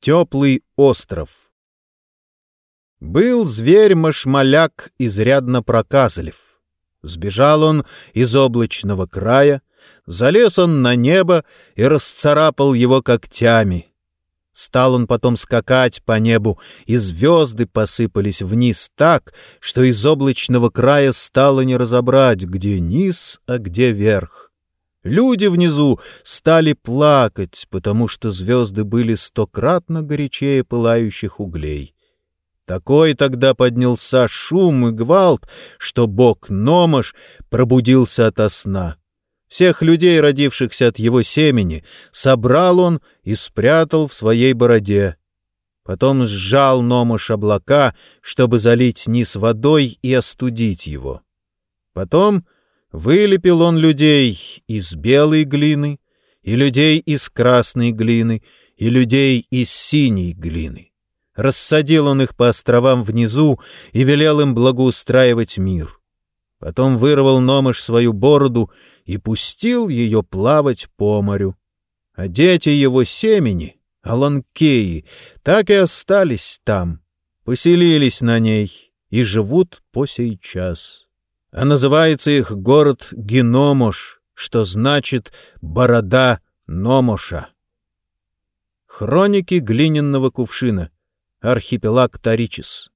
Теплый остров. Был зверь-машмаляк изрядно проказлив. Сбежал он из облачного края, залез он на небо и расцарапал его когтями. Стал он потом скакать по небу, и звезды посыпались вниз так, что из облачного края стало не разобрать, где низ, а где верх. Люди внизу стали плакать, потому что звезды были стократно горячее пылающих углей. Такой тогда поднялся шум и гвалт, что бог Номаш пробудился ото сна. Всех людей, родившихся от его семени, собрал он и спрятал в своей бороде. Потом сжал Номаш облака, чтобы залить низ водой и остудить его. Потом Вылепил он людей из белой глины, и людей из красной глины, и людей из синей глины. Рассадил он их по островам внизу и велел им благоустраивать мир. Потом вырвал Номыш свою бороду и пустил ее плавать по морю. А дети его семени, Аланкеи, так и остались там, поселились на ней и живут по сей час а называется их город Геномош, что значит «борода Номоша». Хроники глиняного кувшина. Архипелаг Таричис.